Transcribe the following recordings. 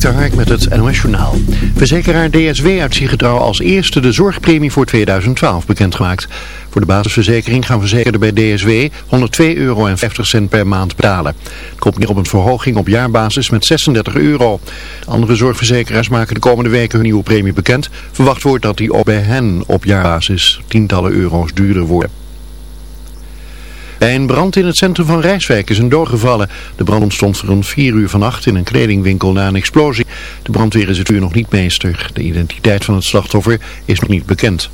Dik Hark met het NOS Journaal. Verzekeraar DSW uit Ziegetrouw als eerste de zorgpremie voor 2012 bekendgemaakt. Voor de basisverzekering gaan verzekerden bij DSW 102,50 euro per maand betalen. Het komt neer op een verhoging op jaarbasis met 36 euro. Andere zorgverzekeraars maken de komende weken hun nieuwe premie bekend. Verwacht wordt dat die ook bij hen op jaarbasis tientallen euro's duurder worden. Bij een brand in het centrum van Rijswijk is een doorgevallen. De brand ontstond rond 4 uur vannacht in een kledingwinkel na een explosie. De brandweer is het uur nog niet meester. De identiteit van het slachtoffer is nog niet bekend.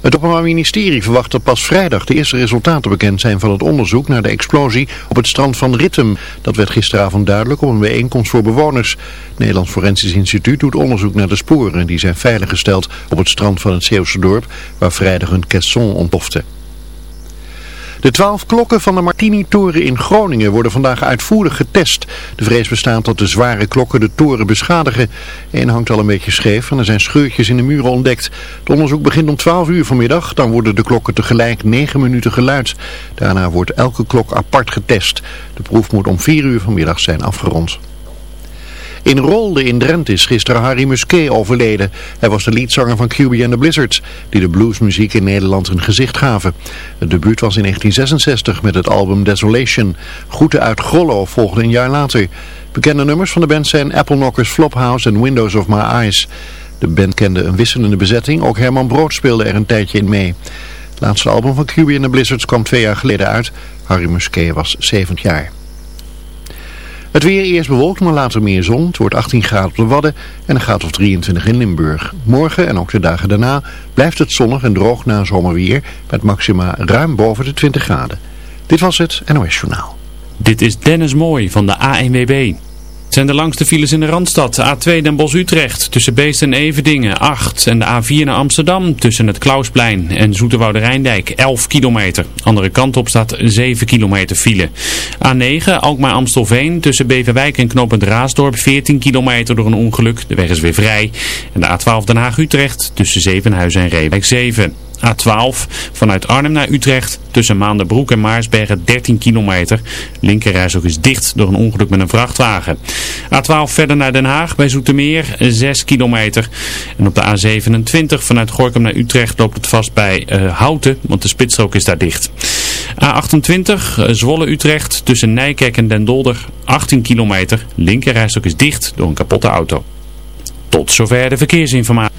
Het Openbaar Ministerie verwacht dat pas vrijdag de eerste resultaten bekend zijn van het onderzoek naar de explosie op het strand van Rittem. Dat werd gisteravond duidelijk op een bijeenkomst voor bewoners. Het Nederlands Forensisch Instituut doet onderzoek naar de sporen die zijn veiliggesteld op het strand van het Zeeuwse dorp waar vrijdag een caisson ontplofte. De twaalf klokken van de Martini-toren in Groningen worden vandaag uitvoerig getest. De vrees bestaat dat de zware klokken de toren beschadigen. Eén hangt al een beetje scheef en er zijn scheurtjes in de muren ontdekt. Het onderzoek begint om 12 uur vanmiddag. Dan worden de klokken tegelijk 9 minuten geluid. Daarna wordt elke klok apart getest. De proef moet om 4 uur vanmiddag zijn afgerond. In Rolde in Drenthe is gisteren Harry Musquet overleden. Hij was de leadzanger van QB the Blizzards, die de bluesmuziek in Nederland een gezicht gaven. Het debuut was in 1966 met het album Desolation. Groeten uit Grollo volgde een jaar later. Bekende nummers van de band zijn Apple Knockers Flophouse en Windows of My Eyes. De band kende een wisselende bezetting, ook Herman Brood speelde er een tijdje in mee. Het laatste album van QB the Blizzards kwam twee jaar geleden uit. Harry Musquet was 70 jaar. Het weer eerst bewolkt, maar later meer zon. Het wordt 18 graden op de Wadden en een graad of 23 in Limburg. Morgen en ook de dagen daarna blijft het zonnig en droog na zomerweer met maxima ruim boven de 20 graden. Dit was het NOS Journaal. Dit is Dennis Mooi van de ANWB. Zijn de langste files in de Randstad. A2 Den Bosch-Utrecht tussen Beest en Evedingen 8. En de A4 naar Amsterdam tussen het Klausplein en Zoeterwoude Rijndijk 11 kilometer. Andere kant op staat 7 kilometer file. A9 Alkmaar-Amstelveen tussen Beverwijk en Knopend Raasdorp 14 kilometer door een ongeluk. De weg is weer vrij. En de A12 Den Haag-Utrecht tussen Zevenhuizen en Reewijk 7. A12 vanuit Arnhem naar Utrecht tussen Maandenbroek en Maarsbergen 13 kilometer. Linkerreis ook is dicht door een ongeluk met een vrachtwagen. A12 verder naar Den Haag bij Zoetermeer 6 kilometer. En op de A27 vanuit Gorkum naar Utrecht loopt het vast bij uh, Houten, want de spitsstrook is daar dicht. A28 Zwolle-Utrecht tussen Nijkerk en Den Dolder 18 kilometer. Linkerreis ook is dicht door een kapotte auto. Tot zover de verkeersinformatie.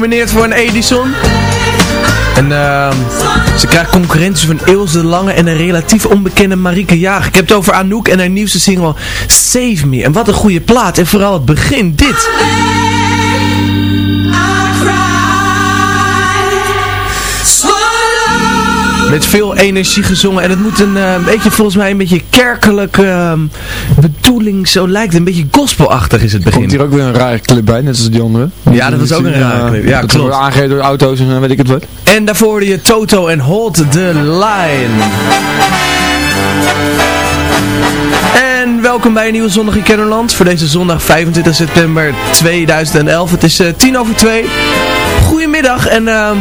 Genomineerd voor een Edison. En ehm, ze krijgt concurrentie van Ilse de Lange en een relatief onbekende Marieke Jager. Ik heb het over Anouk en haar nieuwste single Save Me. En wat een goede plaat. En vooral het begin, dit. Met veel energie gezongen. En het moet een, een beetje, volgens mij, een beetje kerkelijke ehm, bedoeling. Zo lijkt het. Een beetje gospelachtig is het begin. Komt hier ook weer een rare clip bij, net als die andere. Ja, dat was ook een rare clip. Ja, dat klopt. wordt aangegeven door auto's en eh, weet ik het wat. En daarvoor hoorde je Toto en Hold the Line. En welkom bij een nieuwe zondag in Kennerland. Voor deze zondag 25 september 2011. Het is eh, tien over twee. Goedemiddag en ehm,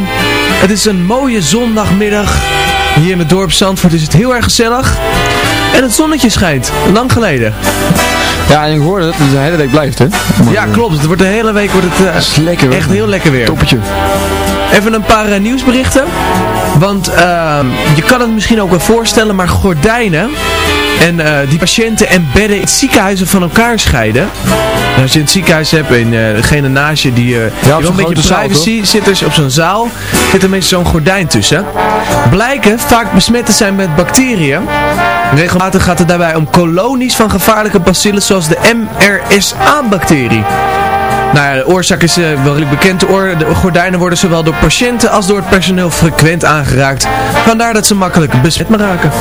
het is een mooie zondagmiddag. Hier in het dorp Zandvoort is het heel erg gezellig. En het zonnetje schijnt. Lang geleden. Ja, en ik hoorde dat het de hele week blijft, hè? Ja, klopt. Het wordt de hele week wordt het eh, lekker, echt heel lekker weer. Toppetje. Even een paar eh, nieuwsberichten. Want ehm, je kan het misschien ook wel voorstellen, maar gordijnen en eh, die patiënten en bedden in ziekenhuizen van elkaar scheiden. Als je in het ziekenhuis hebt en uh, degene naast je die, op die wel een beetje zaal, privacy zit er op zo'n zaal, zit er meestal zo'n gordijn tussen. Blijken vaak besmet te zijn met bacteriën. Regelmatig gaat het daarbij om kolonies van gevaarlijke bacillen zoals de MRSA-bacterie. Nou ja, de oorzaak is uh, wel bekend. De, gordijnen worden zowel door patiënten als door het personeel frequent aangeraakt. Vandaar dat ze makkelijk besmet raken.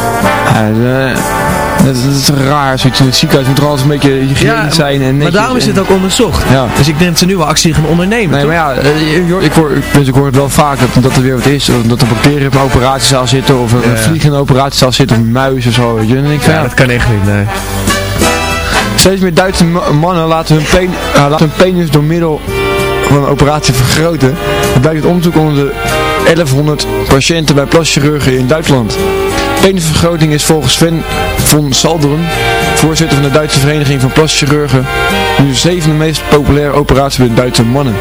Uh, dat, is raar, zoiets in het ziekenhuis moet er alles een beetje hygiënisch ja, zijn en. Maar daarom is en... het ook onderzocht. Ja. Dus ik denk dat ze nu wel actie gaan ondernemen. Nee, toch? maar ja, uh, ik, hoor, dus ik hoor het wel vaak dat, dat er weer wat is. Dat er bacteriën op een operatiezaal zitten, of een Ja. vlieg in een operatiezaal zit, of een muis of zo. Weet je. En ik, Ja, ja, dat kan echt niet, nee. Steeds meer Duitse ma- mannen laten hun, pen, uh, laten hun penis door middel van een operatie vergroten. Dat blijkt uit onderzoek onder de 1100 patiënten bij plaschirurgen in Duitsland. Penisvergroting is volgens Sven von Salderen, voorzitter van de Duitse Vereniging van Plaschirurgen, nu de zevende meest populaire operatie bij Duitse mannen.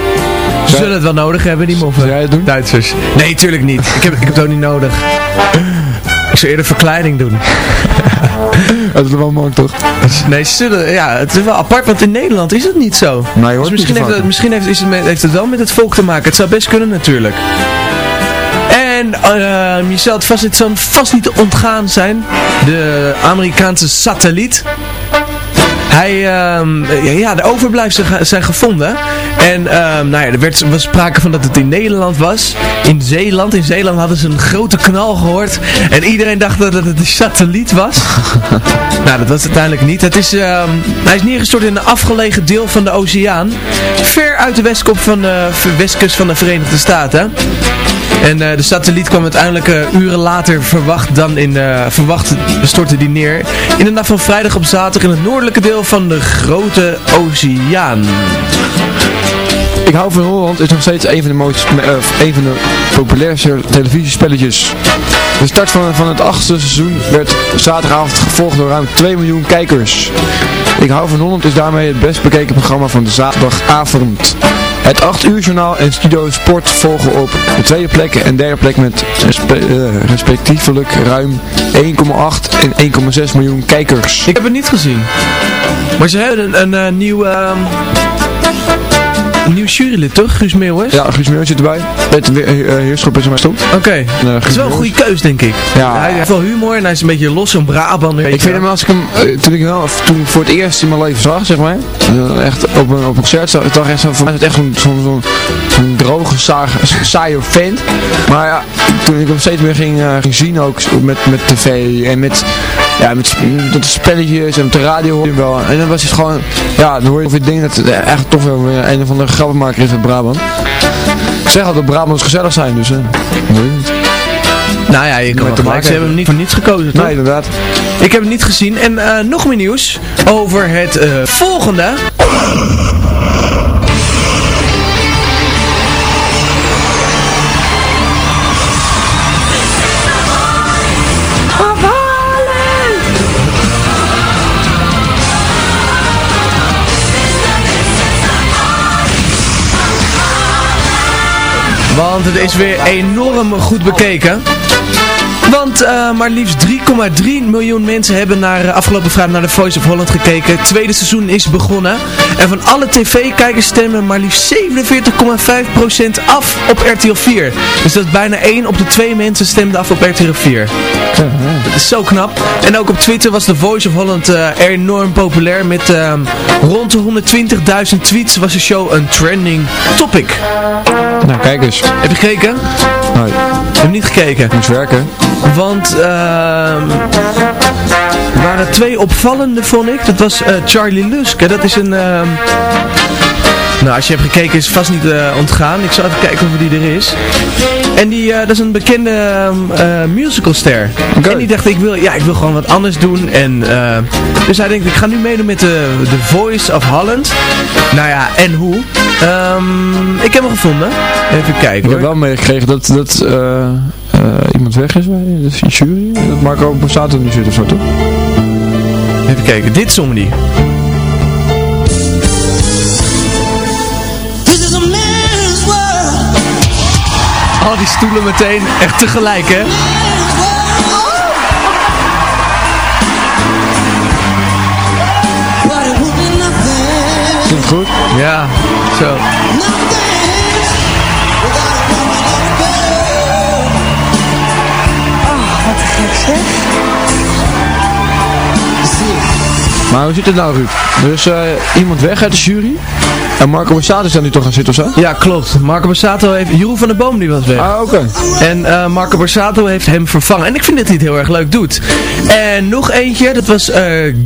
Ze zullen het wel nodig hebben, die moffen. Zou jij het doen? Duitsers. Nee, tuurlijk niet. Ik heb, ik heb het ook niet nodig. Ik zou eerder verkleiding doen. Dat is wel mooi toch? Nee, ze zullen, ja, het is wel apart, want in Nederland is het niet zo. Nee, hoor. Dus misschien, heeft het, misschien heeft, is het heeft het wel met het volk te maken. Het zou best kunnen natuurlijk. En uh, je zal het vast niet, zal vast niet ontgaan zijn. De Amerikaanse satelliet. Hij, uh, ja, de overblijfselen zijn gevonden. En uh, nou ja, er werd, was sprake van dat het in Nederland was. In Zeeland. In Zeeland hadden ze een grote knal gehoord. En iedereen dacht dat het een satelliet was. nou, dat was het uiteindelijk niet. Het is, uh, hij is neergestort in een afgelegen deel van de oceaan. Ver uit de westkop van de westkust van de Verenigde Staten. En uh, de satelliet kwam uiteindelijk uh, uren later verwacht dan in uh, verwacht stortte die neer. In de nacht van vrijdag op zaterdag in het noordelijke deel van de grote oceaan. Ik hou van Holland is nog steeds een van de, mooiste, een van de populairste televisiespelletjes. De start van, van het achtste seizoen werd zaterdagavond gevolgd door ruim 2 miljoen kijkers. Ik hou van Holland is daarmee het best bekeken programma van de zaterdagavond. Het 8 uur journaal en Studio Sport volgen op de tweede plek en derde plek met uh, respectievelijk ruim 1,8 en 1,6 miljoen kijkers. Ik heb het niet gezien. Maar ze hebben een, een, een nieuw... Een nieuw jurylid toch? Guus Meeuwis? Ja, Guus Meeuwis zit erbij. Peter uh, Heerschop is er maar stop. Oké. Uh, het is wel een goede keus denk ik. Ja. Hij heeft wel humor en hij is een beetje los in Brabant. Ik vind hem als ik hem, toen ik hem toen voor het eerst in mijn leven zag, zeg maar. Echt op een, op een concert zag ik toch echt zo, voor mij is het echt zo'n zo, zo, droge, saai, saaie vent. Maar ja, toen ik hem steeds meer ging, ging zien ook met, met tv en met, ja, met, met de spelletjes en op de radio hoor je wel. En dan was het gewoon, ja, dan hoor je of je denkt dat het echt toch wel een of andere grappenmaker is uit Brabant. Ik zeg altijd dat Brabants gezellig zijn, dus uh, nee. Nou ja, je kan het maken. Ze hebben hem niet voor niets gekozen, toch? Nee, inderdaad. Ik heb het niet gezien. En uh, nog meer nieuws over het uh, volgende. Want het is weer enorm goed bekeken. Want uh, maar liefst 3,3 miljoen mensen hebben naar, uh, afgelopen vrijdag naar de Voice of Holland gekeken. Het tweede seizoen is begonnen. En van alle tv-kijkers stemmen maar liefst 47,5% af op RTL 4. Dus dat is bijna 1 op de 2 mensen stemde af op RTL 4. Dat is zo knap. En ook op Twitter was de Voice of Holland uh, enorm populair. Met rond de 120.000 tweets was de show een trending topic. Nou, kijk eens. Heb je gekeken? Nee. Heb niet gekeken. Moest werken. Want uh, er waren twee opvallende, vond ik. Dat was uh, Charlie Luske. Dat is een... Uh, nou, als je hebt gekeken is het vast niet uh, ontgaan. Ik zal even kijken of die er is. En die, uh, dat is een bekende uh, musicalster. Okay. En die dacht, ik wil, ja, ik wil gewoon wat anders doen. En, dus hij denkt, ik ga nu meedoen met de, The Voice of Holland. Nou ja, en hoe? Um, ik heb hem gevonden. Even kijken Ik heb wel meegekregen dat, dat iemand weg is bij de jury. Dat Marco Borsato nu zit of zo, toch? Even kijken, dit zong die. Al die stoelen meteen echt tegelijk, hè? goed? Ja, zo. Maar hoe zit het nou, Ruud? Er is eh, iemand weg uit de jury. En Marco Borsato is daar nu toch gaan zitten of zo? Ja, klopt. Marco Borsato heeft... Jeroen van der Boom die was weg. Ah, oké. En eh, Marco Borsato heeft hem vervangen. En ik vind dat hij het heel erg leuk doet. En nog eentje, dat was eh,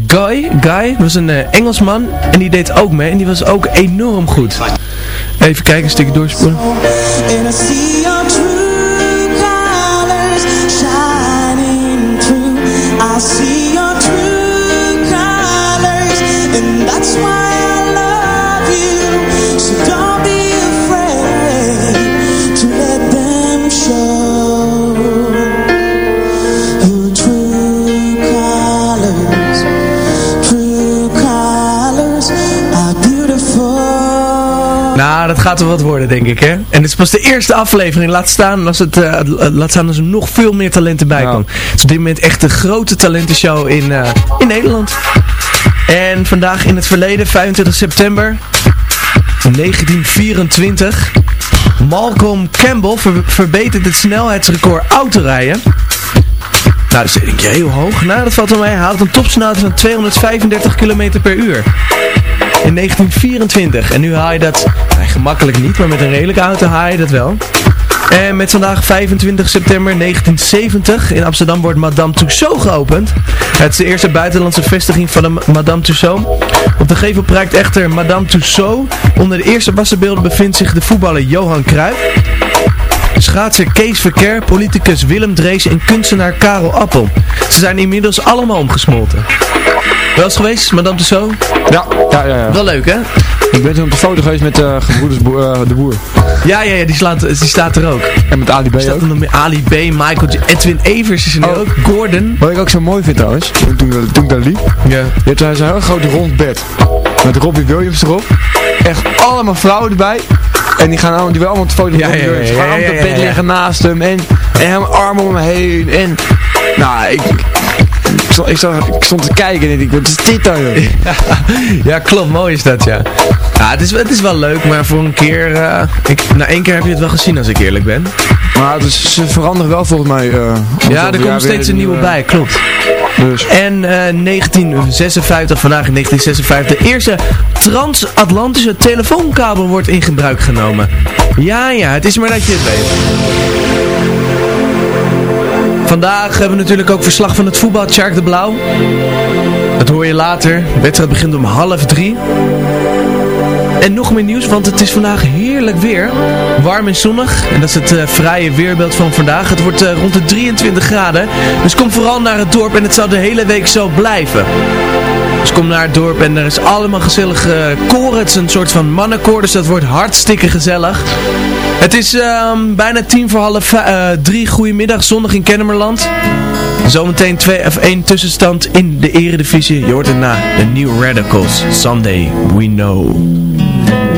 Guy. Guy, dat was een Engelsman. En die deed ook mee. En die was ook enorm goed. Even kijken, een stukje doorspoelen. See gaat wel wat worden, denk ik, hè? En dit is pas de eerste aflevering. Laat staan als, het, eh, laat staan als er nog veel meer talenten bij Nou. komt. Het is op dit moment echt de grote talentenshow in, eh, in Nederland. En vandaag in het verleden, 25 september 1924. Malcolm Campbell ver- verbetert het snelheidsrecord autorijden. Nou, dat denk je heel hoog. Nou, dat valt wel mee. Hij haalt een topsnelheid van 235 km per uur. In 1924. En nu haal je dat, nou, gemakkelijk niet, maar met een redelijke auto haal je dat wel. En met vandaag 25 september 1970 in Amsterdam wordt Madame Tussauds geopend. Het is de eerste buitenlandse vestiging van de Ma- Madame Tussauds. Op de gevel prijkt echter Madame Tussauds. Onder de eerste wassenbeelden bevindt zich de voetballer Johan Cruijff. Schaatser Kees Verker, politicus Willem Drees en kunstenaar Karel Appel. Ze zijn inmiddels allemaal omgesmolten. Wel eens geweest, Madame Tussauds? Ja, ja, ja. ja. Wel leuk, hè? Ik ben toen op de foto geweest met eh gebroeders eh, de Boer. Ja, ja, ja die, slaat, die staat er ook. En met Ali B staat ook. er nog meer Ali B, Michael J. Edwin Evers is er nu Oh. ook. Gordon. Wat ik ook zo mooi vind trouwens, toen, toen, toen ik daar liep. Ja. Je hebt daar zo'n heel groot rond bed. Met Robbie Williams erop. Echt allemaal vrouwen erbij. En die gaan allemaal, die willen allemaal de foto Ja, ja, ja. Ze gaan allemaal ja, op bed ja. liggen naast hem. En, en hem armen om me heen. En nou, ik, ik, stond, ik, zag, ik stond te kijken en ik dacht, wat is dit dan joh? Ja, klopt. Mooi is dat, ja. Ja, het is, het is wel leuk, maar voor een keer... eh, ik, na één keer heb je het wel gezien, als ik eerlijk ben. Maar ze veranderen wel volgens mij. om Ja, er komt steeds een nieuwe bij, klopt. En eh 1956, vandaag in 1956, de eerste transatlantische telefoonkabel wordt in gebruik genomen. Ja, ja, het is maar dat je het weet. Vandaag hebben we natuurlijk ook verslag van het voetbal, Tjark de Blauw. Dat hoor je later. De wedstrijd begint om half drie. En nog meer nieuws, want het is vandaag heerlijk weer. Warm en zonnig. En dat is het eh, vrije weerbeeld van vandaag. Het wordt eh, rond de 23 graden. Dus kom vooral naar het dorp en het zal de hele week zo blijven. Dus kom naar het dorp en er is allemaal gezellige eh, koren. Het is een soort van mannenkoor, dus dat wordt hartstikke gezellig. Het is ehm, bijna tien voor half eh, drie. Goedemiddag, zondag in Kennemerland. Zometeen twee één tussenstand in de eredivisie. Je hoort het na de New Radicals. Sunday, we know.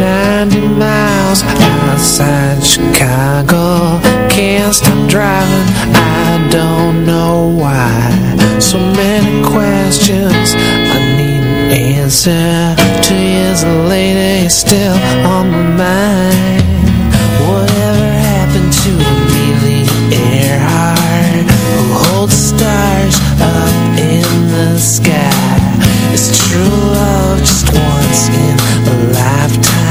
90 miles outside Chicago. Can't stop driving, I don't know why. So many questions, I need an answer. Two years later, you're still on my mind. Whatever happened to Amelia Earhart Who holds stars up in the sky? Is true love just once in a lifetime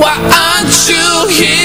Why aren't you here?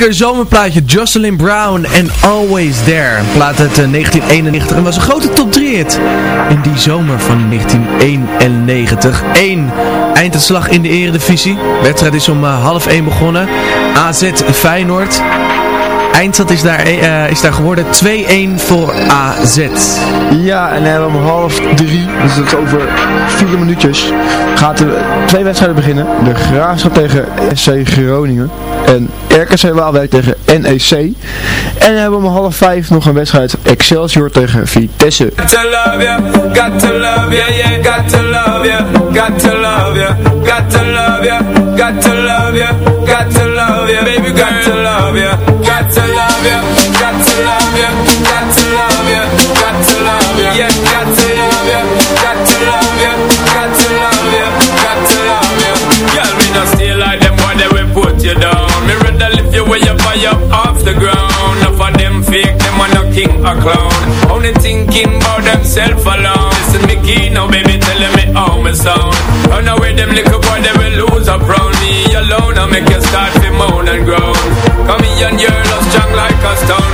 lekker zomerplaatje. Jocelyn Brown en Always There. Plaat uit eh, 1991 en was een grote top 3 hit. In die zomer van 1991. 1. slag in de eredivisie. Wedstrijd is om eh, half 1 begonnen. AZ Feyenoord. Eindstand is daar, eh, is daar geworden 2-1 voor AZ. Ja, en dan om half drie, dus dat is over vier minuutjes, gaat er twee wedstrijden beginnen. De Graafschap tegen SC Groningen. En RKC Waalwijk tegen NEC. En hebben we om half vijf nog een wedstrijd Excelsior tegen Vitesse. boy up off the ground. Enough of them fake, them are no king or clown. Only thinking about themself alone. Listen, me key now, baby, telling me how me sound. Run away, them little boy, they will lose up round me alone. I make you start to moan and groan. Come here and you're lost, strong like a stone.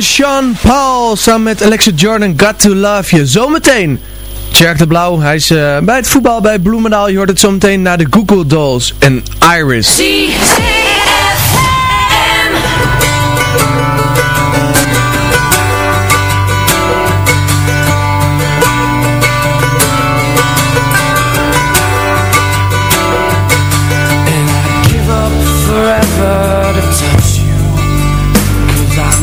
Sean Paul samen met Alexa Jordan, Got To Love You. Zometeen, Check de Blauw, hij is eh, bij het voetbal bij Bloemendaal. Je hoort het zometeen naar de Google Dolls en Iris.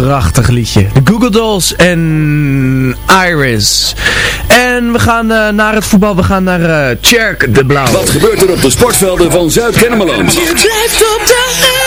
Prachtig liedje. De Google Dolls en Iris. En we gaan eh, naar het voetbal. We gaan naar uh, Tjerk de Blauw. Wat gebeurt er op de sportvelden van Zuid-Kennemerland? Je blijft op de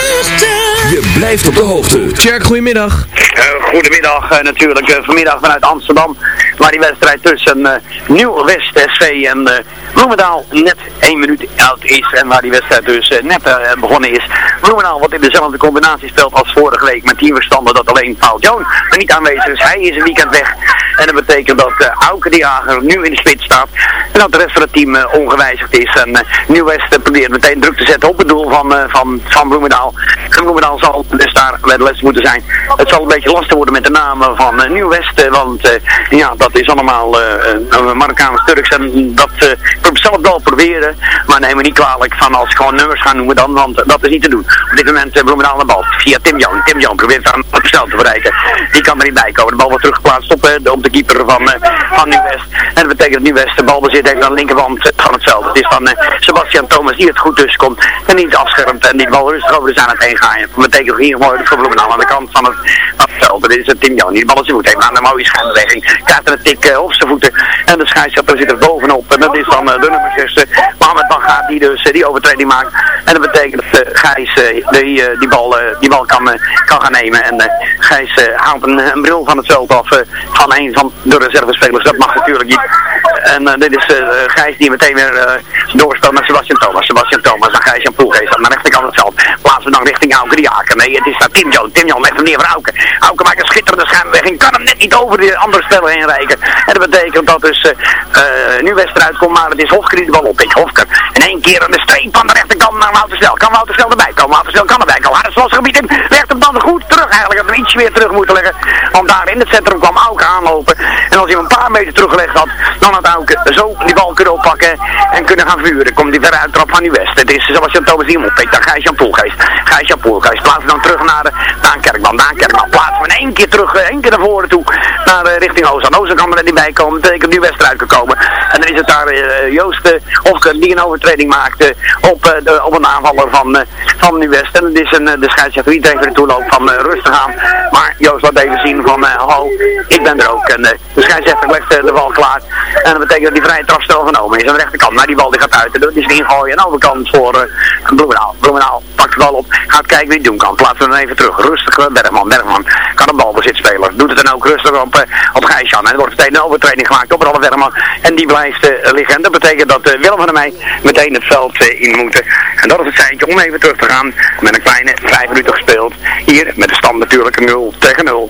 hoogte. Je blijft op de hoogte. Tjerk, goedemiddag. Uh, goedemiddag uh, natuurlijk, uh, vanmiddag vanuit Amsterdam, waar die wedstrijd tussen Nieuw West SV en Bloemendaal net één minuut oud is en waar die wedstrijd dus net begonnen is. Bloemendaal wat in dezelfde combinatie speelt als vorige week met teamverstanden dat alleen Paul Joan er niet aanwezig is. Hij is een weekend weg en dat betekent dat Auke de Jager nu in de spits staat en dat de rest van het team ongewijzigd is. En Nieuw West probeert meteen druk te zetten op het doel van, van, van Bloemendaal. En Bloemendaal zal dus daar bij de les moeten zijn. Het zal een beetje lastig worden met de namen van uh, Nieuw-West, want uh, ja, dat is allemaal uh, Marokkaans-Turks en dat uh, ik zelf wel proberen, maar neem me niet kwalijk van als ik gewoon nummers ga noemen dan, want dat is niet te doen. Op dit moment uh, Bloemendaal de bal via Tim Joon. Tim Joon probeert daar een te bereiken. Die kan er niet bij komen. De bal wordt teruggeplaatst op, uh, op de keeper van, van Nieuw-West. En dat betekent dat Nieuw-West de bal bezit heeft aan de linkerkant van het veld. Het is dan Sebastian Thomas die het goed tussen komt en niet afschermt en die bal rustig over de aan het heen gaan. Dat betekent hier mooi voor Bloemendaal aan de kant van het, van het veld. Dit is het Tim Joon die de bal in zijn voet heeft. Aan een mooie schijnbeweging. Krijgt er een tik op zijn voeten. En de scheidsrechter zit er bovenop. En dat is dan de nummer 6. Uh, Mohamed Bagha die dus die overtreding maakt. En dat betekent dat Gijs die, die, bal, die bal kan, kan gaan nemen. En Gijs haalt een, een, bril van het veld af van een van de reservespelers. Dat mag natuurlijk niet. En dit is Gijs die meteen weer doorspeelt naar Sebastian Thomas. Sebastian Thomas en Gijs en Poelgeest aan de rechterkant van het veld. Plaatsen we dan richting Auke de Jaker. Nee, het is naar Tim Joon. Tim Joon met meneer van Auken. Auken maakt een schitterende schijnbeweging. Kan hem net niet over de andere speler heen rijken. En dat betekent dat dus uh, nu Wester uitkomt. Maar het is Hofker die de bal. Hofker. In één keer aan de streep aan de rechterkant naar Wouter Snel. Kan Wouter Snel erbij komen? Wouter Snel kan erbij komen. Hij is los gebied in. Legt hem dan goed terug eigenlijk. Had hem ietsje weer terug moeten leggen. Want daar in het centrum kwam Auken aanlopen. En als hij hem een paar meter teruggelegd had. Dan had Auken zo die bal kunnen oppakken. En kunnen gaan vuren. Komt hij verder uittrap van die West. Het is zoals je Thomas die hem oppikt. Dan Gijs-Jan Poelgeest. Gijs-Jan Poelgeest. Plaatsen dan terug naar Kerkman. Plaatsen we in één keer terug, één keer naar voren toe, naar uh, richting Ozan. Ozan kan er niet bij komen, betekent nu wedstrijd gekomen. En dan is het daar uh, Joost Hofker die een overtreding maakte op, de, op een aanvaller van, van nu West. En het is een, de scheidsrechter die tegen de toeloop van rustig aan. Maar Joost laat even zien van, hallo, ik ben er ook. En de scheidsrechter legt de bal klaar. En dat betekent dat die vrije trapstel genomen is aan de rechterkant. Maar die bal die gaat uit. En dat is een ingooien aan de overkant voor Bloemendaal. Bloemendaal pakt de bal op, gaat kijken wie het doen kan. Plaatsen we hem even terug. Rustig, Bergman. Bergman kan een balbezit spelen. Doet het dan ook rustig op, op Gijsjan. En er wordt meteen een overtreding gemaakt op Ralf Bergman. En die blijft liggen. En dat betekent dat Willem van der Meij meteen het veld in moeten. En dat is het seintje om even terug te gaan. Met een kleine vijf minuten gespeeld. Hier met de stand natuurlijk 0 tegen 0.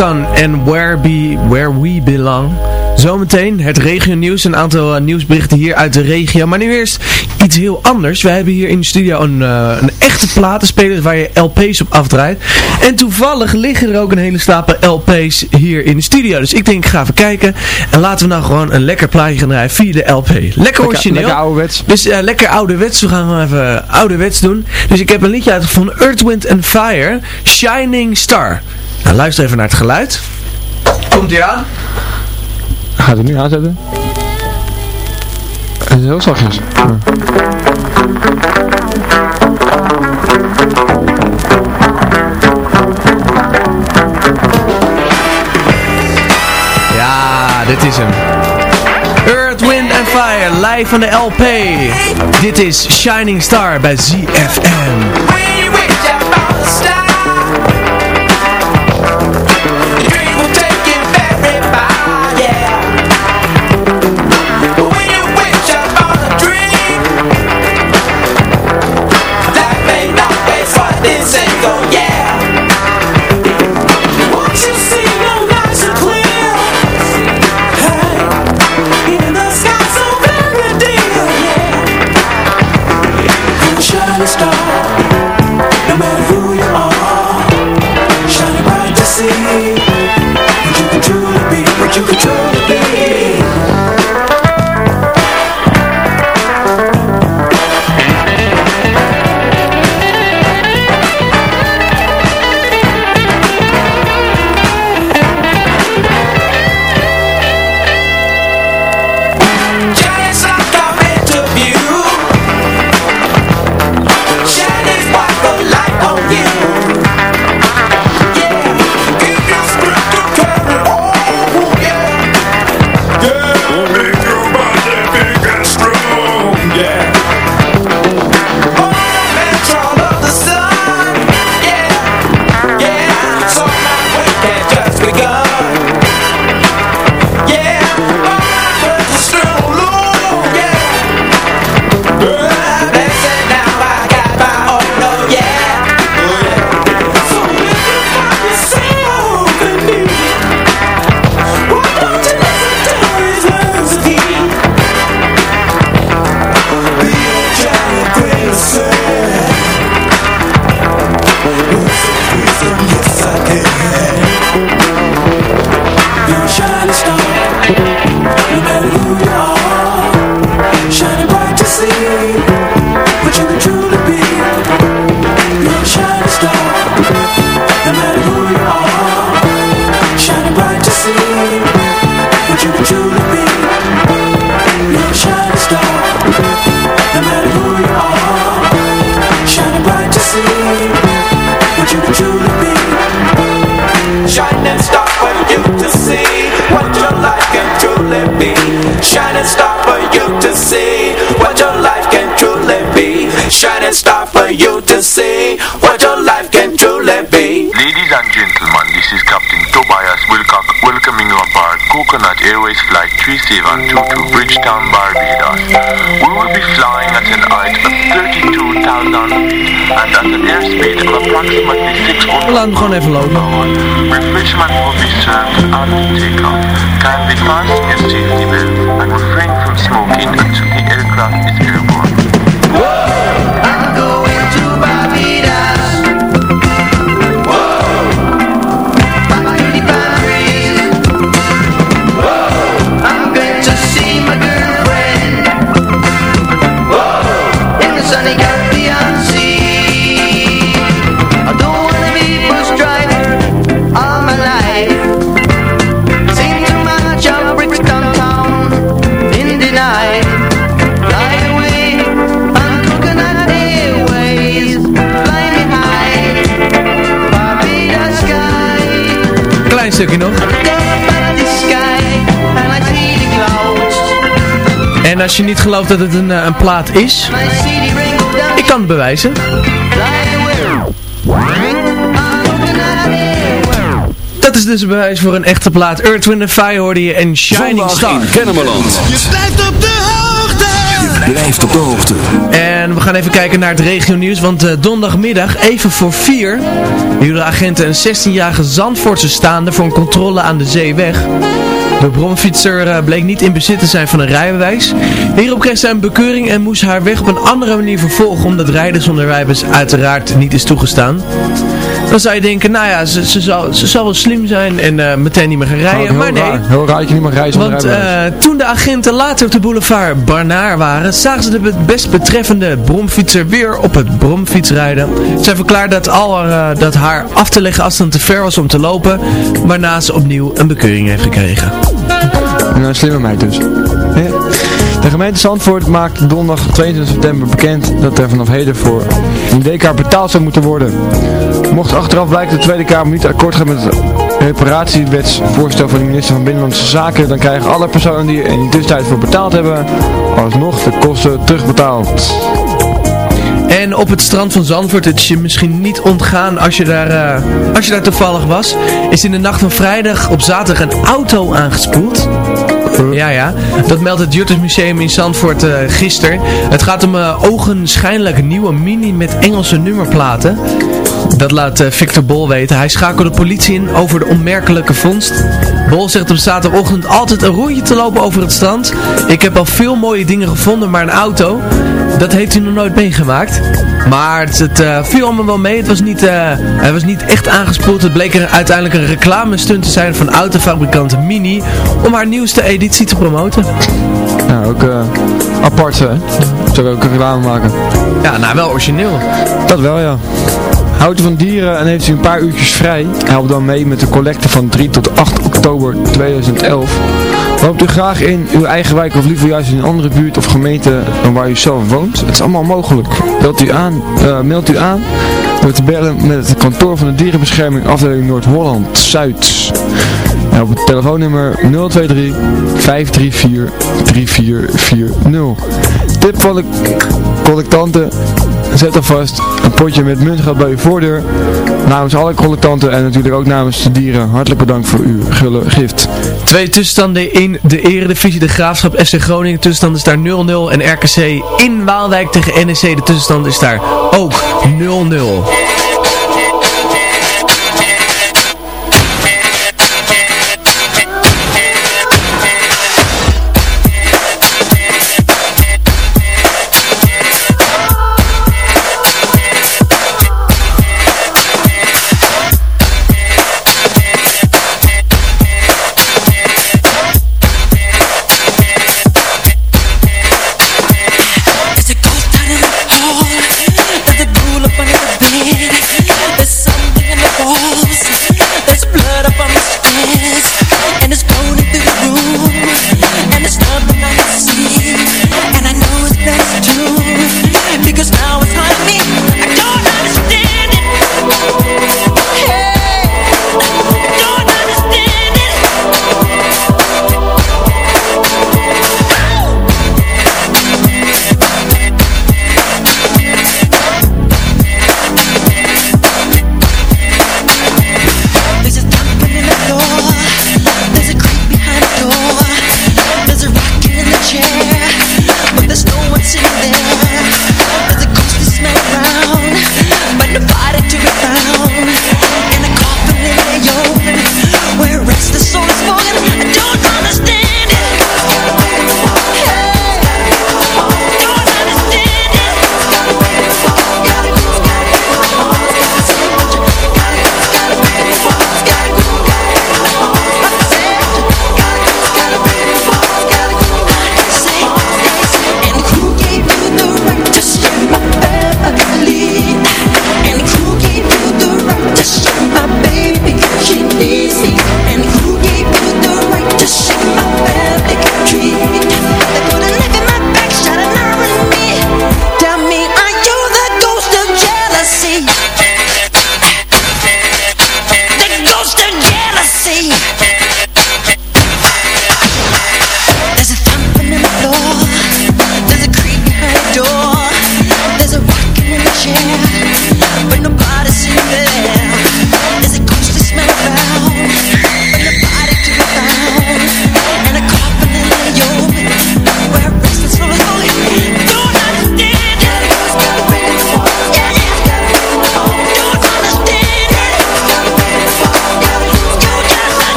And en Where, Be, Where We Belong. Zometeen het regionieuws, een aantal eh, nieuwsberichten hier uit de regio. Maar nu eerst iets heel anders. We hebben hier in de studio een, eh, een echte platenspeler waar je LP's op afdraait. En toevallig liggen er ook een hele stapel LP's hier in de studio. Dus ik denk, ik ga even kijken. En laten we nou gewoon een lekker plaatje gaan draaien via de LP. Lekker origineel. Lekker, ouderwets. Dus uh, lekker ouderwets. We gaan even ouderwets doen. Dus ik heb een liedje uitgevonden. Earth, Wind Fire. Shining Star. Nou, luister even naar het geluid. Komt hij aan? Gaat hij nu aanzetten? Het is heel zachtjes. Ja. ja, dit is hem. Earth, Wind and Fire, live van de LP. Dit is Shining Star bij ZFM. Flight 3722 Bridgetown, Barbados. We will be flying at an height of 32,000 feet and at an airspeed of approximately 600 Laat hem gewoon even lopen. Refreshment will be served on takeoff. Kindly fasten your safety belt and refrain from smoking until the aircraft is airborne. En als je niet gelooft dat het een, eh, een plaat is, ik kan het bewijzen. Dat is dus een bewijs voor een echte plaat. Earth, Wind Fire hoorde je en Shining Zondag Star. in Kennemerland. Je blijft op de Blijft op de hoogte. En we gaan even kijken naar het regionieuws, want eh, donderdagmiddag, even voor vier, hielden agenten een 16-jarige Zandvoortse staande voor een controle aan de zeeweg. De bromfietser eh, bleek niet in bezit te zijn van een rijbewijs. Hierop kreeg zij een bekeuring en moest haar weg op een andere manier vervolgen, omdat rijden zonder rijbewijs uiteraard niet is toegestaan. Dan zou je denken, nou ja, ze, ze, zal, ze zal wel slim zijn en eh, meteen niet meer gaan rijden, maar nee. raar. Heel raar dat je niet mag rijden zonder Want eh, toen de agenten later op de boulevard Barnaar waren, zagen ze de best betreffende bromfietser weer op het bromfiets rijden. Zij verklaarde dat, al, eh, dat haar af te leggen afstand te ver was om te lopen, waarna ze opnieuw een bekeuring heeft gekregen. Nou, een slimme meid dus. De gemeente Zandvoort maakt donderdag 22 september bekend dat er vanaf heden voor een D-kaart betaald zou moeten worden. Mocht achteraf blijken de Tweede Kamer niet akkoord gaan met het reparatiewetsvoorstel van de minister van Binnenlandse Zaken, dan krijgen alle personen die er in de tussentijd voor betaald hebben, alsnog de kosten terugbetaald. En op het strand van Zandvoort, het is je misschien niet ontgaan als je daar, eh, als je daar toevallig was, is in de nacht van vrijdag op zaterdag een auto aangespoeld. Ja, ja. Dat meldt het Juttersmuseum Museum in Zandvoort uh, gisteren. Het gaat om uh, ogenschijnlijk nieuwe mini met Engelse nummerplaten. Dat laat eh, Victor Bol weten. Hij schakelde de politie in over de onmerkelijke vondst. Bol zegt op zaterdagochtend altijd een rondje te lopen over het strand. Ik heb al veel mooie dingen gevonden, maar een auto, dat heeft hij nog nooit meegemaakt. Maar het, het eh, viel allemaal wel mee. Het was niet, eh, hij was niet echt aangespoeld. Het bleek er uiteindelijk een reclamestunt te zijn van autofabrikant Mini om haar nieuwste editie te promoten. Ja, ook eh, apart hè. Zou ook een reclame maken. Ja, nou wel origineel. Dat wel ja. Houdt u van dieren en heeft u een paar uurtjes vrij? Help dan mee met de collecte van 3 tot 8 oktober 2011. Loopt u graag in uw eigen wijk of liever juist in een andere buurt of gemeente waar u zelf woont? Het is allemaal mogelijk. Belt u aan, mailt u aan door te bellen met het kantoor van de dierenbescherming afdeling Noord-Holland Zuid. En op het telefoonnummer 023 534 3440. Tip van de collectanten. Zet alvast een potje met muntgeld bij uw voordeur. Namens alle collectanten en natuurlijk ook namens de dieren. Hartelijk bedankt voor uw gulle gift. Twee tussenstanden in de eredivisie. De Graafschap SC Groningen. Tussenstand is daar 0-0. En RKC in Waalwijk tegen NEC. De tussenstand is daar ook 0-0.